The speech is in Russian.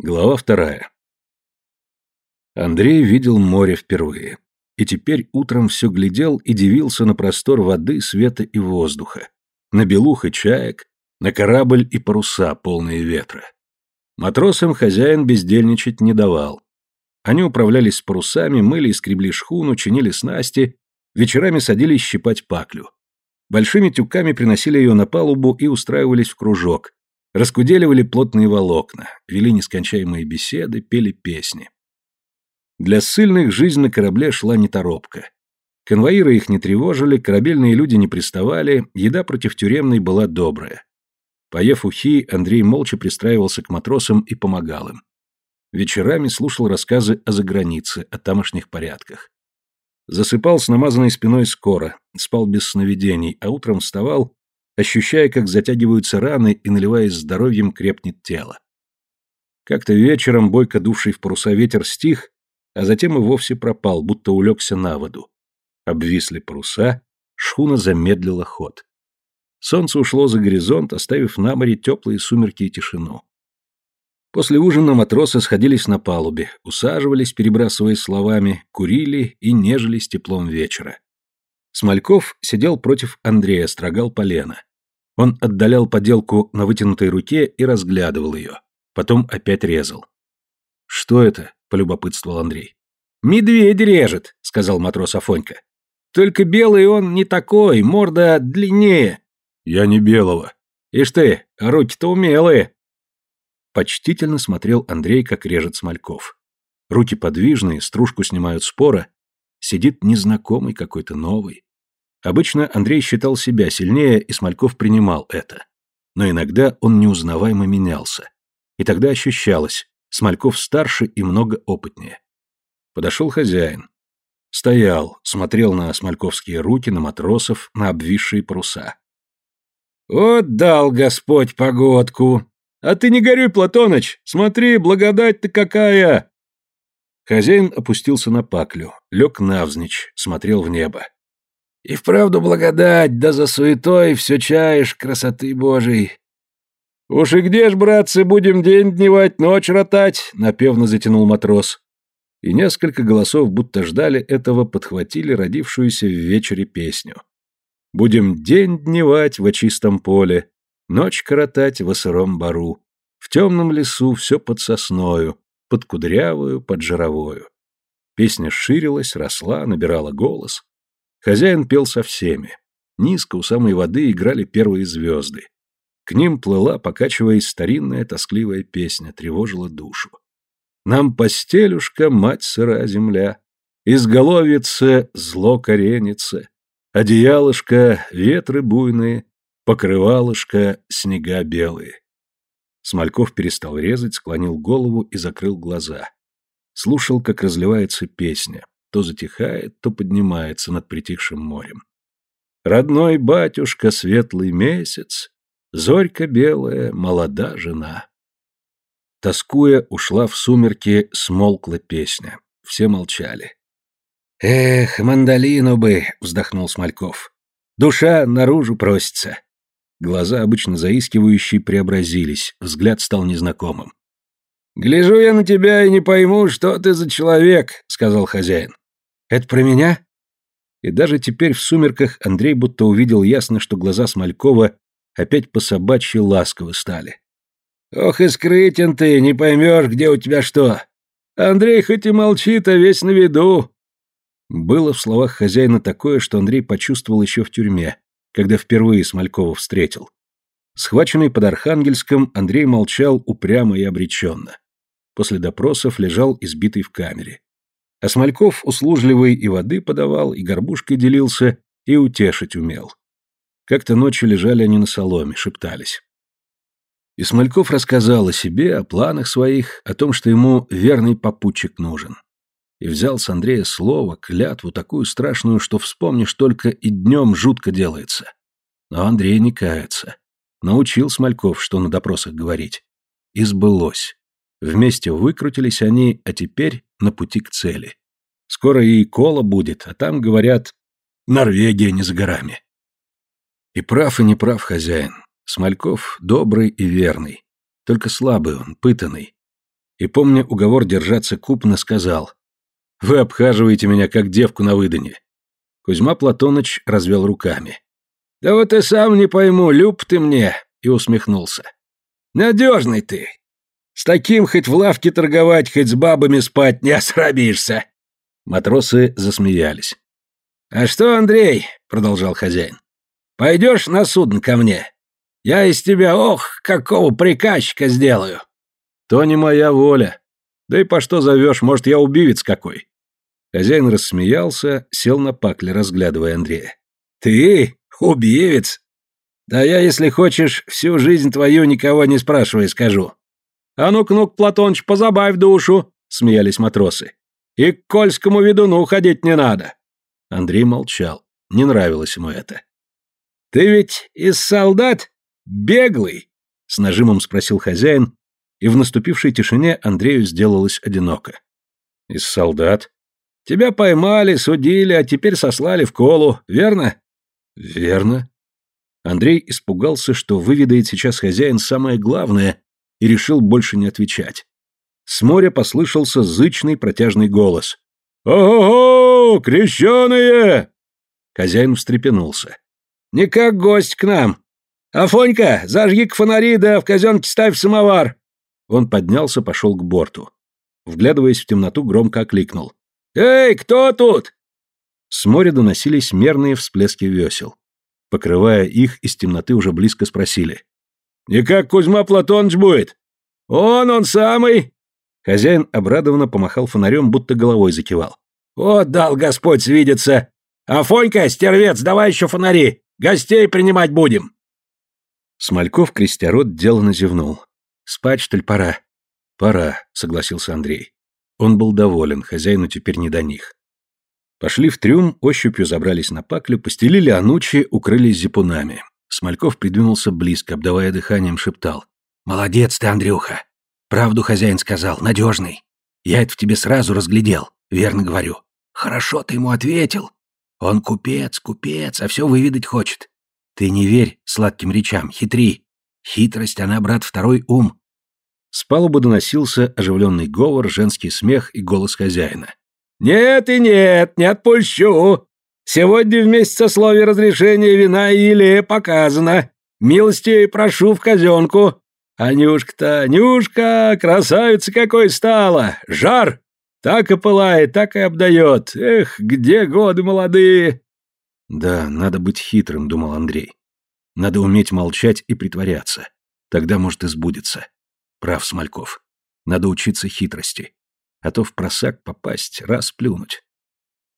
Глава вторая. Андрей видел море впервые. И теперь утром все глядел и дивился на простор воды, света и воздуха, на белух и чаек, на корабль и паруса, полные ветра. Матросам хозяин бездельничать не давал. Они управлялись с парусами, мыли и скребли шхуну, чинили снасти, вечерами садились щипать паклю. Большими тюками приносили ее на палубу и устраивались в кружок, Раскуделивали плотные волокна, вели нескончаемые беседы, пели песни. Для ссыльных жизнь на корабле шла неторопко. Конвоиры их не тревожили, корабельные люди не приставали, еда против тюремной была добрая. Поев ухи, Андрей молча пристраивался к матросам и помогал им. Вечерами слушал рассказы о загранице, о тамошних порядках. Засыпал с намазанной спиной скоро, спал без сновидений, а утром вставал ощущая, как затягиваются раны и, наливаясь здоровьем, крепнет тело. Как-то вечером бойко дувший в паруса ветер стих, а затем и вовсе пропал, будто улегся на воду. Обвисли паруса, шхуна замедлила ход. Солнце ушло за горизонт, оставив на море теплые сумерки и тишину. После ужина матросы сходились на палубе, усаживались, перебрасываясь словами, курили и нежились теплом вечера. Смольков сидел против Андрея, строгал полено. Он отдалял поделку на вытянутой руке и разглядывал ее. Потом опять резал. «Что это?» — полюбопытствовал Андрей. «Медведь режет», — сказал матрос Афонька. «Только белый он не такой, морда длиннее». «Я не белого». «Ишь ты, руки-то умелые». Почтительно смотрел Андрей, как режет Смольков. Руки подвижные, стружку снимают спора. Сидит незнакомый какой-то новый. Обычно Андрей считал себя сильнее, и Смольков принимал это. Но иногда он неузнаваемо менялся. И тогда ощущалось, Смольков старше и много опытнее. Подошел хозяин. Стоял, смотрел на смольковские руки, на матросов, на обвисшие паруса. «Вот дал Господь погодку! А ты не горюй, Платоныч! Смотри, благодать-то какая!» Хозяин опустился на паклю, лег навзничь, смотрел в небо. И вправду благодать, да за суетой все чаешь красоты Божией. «Уж и где ж, братцы, будем день дневать, ночь ротать?» — напевно затянул матрос. И несколько голосов, будто ждали этого, подхватили родившуюся в вечере песню. «Будем день дневать во чистом поле, ночь коротать во сыром бару, в темном лесу все под сосною, под кудрявую, под жировою». Песня ширилась, росла, набирала голос. Хозяин пел со всеми. Низко у самой воды играли первые звезды. К ним плыла, покачиваясь, старинная тоскливая песня, тревожила душу. Нам постелюшка, мать сыра земля, изголовице зло коренится, одеялышко, ветры буйные, покрывалышко, снега белые. Смольков перестал резать, склонил голову и закрыл глаза. Слушал, как разливается песня, то затихает, то поднимается над притихшим морем. Родной батюшка, светлый месяц, зорька белая, молода жена. Тоскуя, ушла в сумерки, смолкла песня. Все молчали. «Эх, мандолину бы!» — вздохнул Смольков. «Душа наружу просится». Глаза, обычно заискивающие, преобразились, взгляд стал незнакомым. «Гляжу я на тебя и не пойму, что ты за человек», — сказал хозяин. «Это про меня?» И даже теперь в сумерках Андрей будто увидел ясно, что глаза Смолькова опять по собачьи ласковы стали. «Ох и ты, не поймешь, где у тебя что. Андрей хоть и молчит, а весь на виду». Было в словах хозяина такое, что Андрей почувствовал еще в тюрьме, когда впервые Смолькова встретил. Схваченный под Архангельском, Андрей молчал упрямо и обреченно после допросов лежал избитый в камере. А Смольков услужливый и воды подавал, и горбушкой делился, и утешить умел. Как-то ночью лежали они на соломе, шептались. И Смольков рассказал о себе, о планах своих, о том, что ему верный попутчик нужен. И взял с Андрея слово, клятву такую страшную, что вспомнишь только и днем жутко делается. Но Андрей не кается. Научил Смольков, что на допросах говорить. И сбылось. Вместе выкрутились они, а теперь на пути к цели. Скоро и кола будет, а там, говорят, Норвегия не за горами. И прав, и не прав хозяин. Смольков добрый и верный. Только слабый он, пытанный. и, помня уговор держаться купно, сказал «Вы обхаживаете меня, как девку на выдане». Кузьма Платоныч развел руками. «Да вот и сам не пойму, люб ты мне!» и усмехнулся. «Надежный ты! С таким хоть в лавке торговать, хоть с бабами спать не осрабишься!» Матросы засмеялись. «А что, Андрей?» — продолжал хозяин. «Пойдешь на судно ко мне? Я из тебя, ох, какого приказчика сделаю!» «То не моя воля. Да и по что зовешь, может, я убивец какой?» Хозяин рассмеялся, сел на пакле, разглядывая Андрея. «Ты? Убивец? Да я, если хочешь, всю жизнь твою никого не спрашивая скажу». «А ну-ка, ну Платоныч, позабавь душу!» — смеялись матросы. «И к кольскому ведуну ходить не надо!» Андрей молчал. Не нравилось ему это. «Ты ведь из солдат беглый?» — с нажимом спросил хозяин, и в наступившей тишине Андрею сделалось одиноко. «Из солдат?» «Тебя поймали, судили, а теперь сослали в колу, верно?» «Верно». Андрей испугался, что выведает сейчас хозяин самое главное, и решил больше не отвечать. С моря послышался зычный протяжный голос. «Ого-го! Крещеные!» Хозяин встрепенулся. «Не как гость к нам. Афонька, зажги-ка фонари, да в казенке ставь самовар!» Он поднялся, пошел к борту. Вглядываясь в темноту, громко окликнул. «Эй, кто тут?» С моря доносились мерные всплески весел. Покрывая их, из темноты уже близко спросили. «Не как Кузьма Платоныч будет?» «Он, он самый!» Хозяин обрадованно помахал фонарем, будто головой закивал. «Вот дал Господь свидеться! Афонька, стервец, давай еще фонари! Гостей принимать будем!» Смольков, крестя рот, деланно зевнул. «Спать, что ли, пора?» «Пора», — согласился Андрей. Он был доволен, хозяину теперь не до них. Пошли в трюм, ощупью забрались на паклю, постелили анучи, укрылись зипунами. Смольков придвинулся близко, обдавая дыханием, шептал. «Молодец ты, Андрюха! Правду хозяин сказал, надежный. Я это в тебе сразу разглядел, верно говорю. Хорошо ты ему ответил. Он купец, купец, а все выведать хочет. Ты не верь сладким речам, хитри. Хитрость, она, брат, второй ум. С палубы доносился оживленный говор, женский смех и голос хозяина. «Нет и нет, не отпущу. Сегодня вместе со слове разрешения вина и елея показано. Милости прошу в казенку. Анюшка-то, Анюшка, красавица какой стала! Жар! Так и пылает, так и обдает. Эх, где годы молодые!» «Да, надо быть хитрым», — думал Андрей. «Надо уметь молчать и притворяться. Тогда, может, и сбудется. Прав Смольков. Надо учиться хитрости. А то в просак попасть, раз плюнуть.